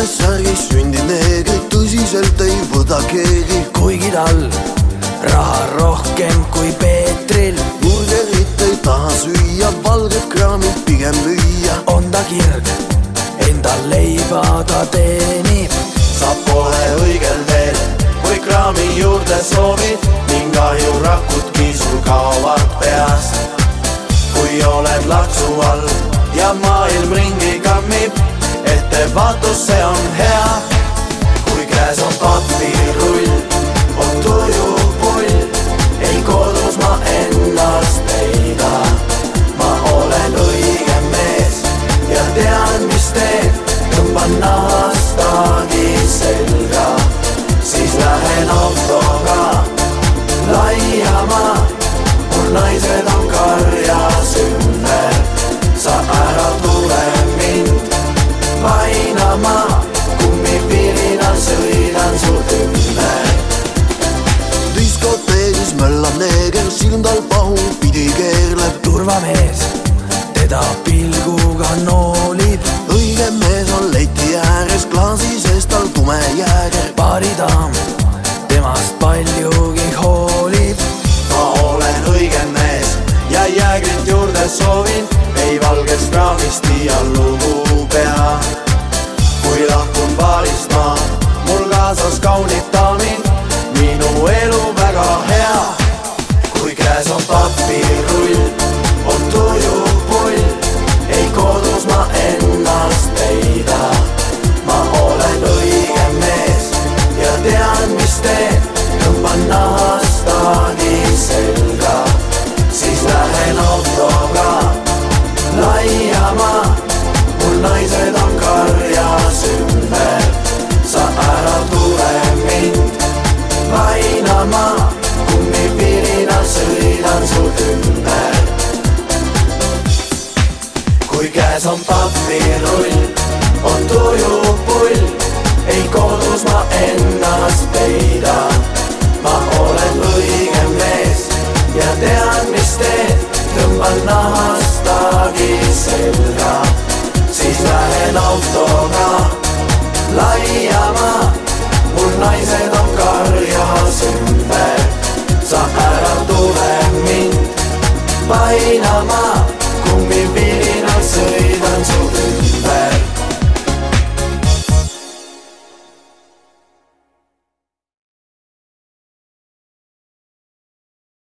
õnnesärgis sündinud neegrit tõsiselt ei võta keegi, kuigi tal raha rohkem kui Peetril, burgerit ei taha süüa, valget kraamit pigem müüa. on ta kirg, endal leiba ta teenib. sa pole õigel teel, kui kraami juurde soovid ning ahjurakud sul kaovad peast. kui oled laksu all ja maailm ringi kammib, ettevaatus, see on hea. painama, kummipirinal sõidan su ümber. diskoteegis möllab neeger, silm tal pahupidi keerleb, turvamees teda pilguga noolib, õige mees on leti ääres klaasi sees tal tume jääger. baaridaam temast paljugi hoolib. ma olen õige mees ja jäägrit juurde soovin, ei valgest raamist iial lugu pea. Mul kaasas kaunid daamid, painama, kummipirinal sõidan su ümber. kui käes on papirrull, on tujupull, ei kodus ma ennast peida. ma olen õige mees ja tean, mis teen, tõmban nahastagi selga